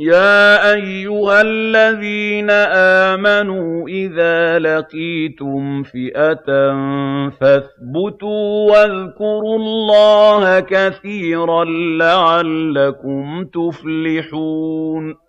يَا أَيُّهَا الَّذِينَ آمَنُوا إِذَا لَقِيتُمْ فِئَةً فَاثْبُتُوا وَاذْكُرُوا اللَّهَ كَثِيرًا لَّعَلَّكُمْ تُفْلِحُونَ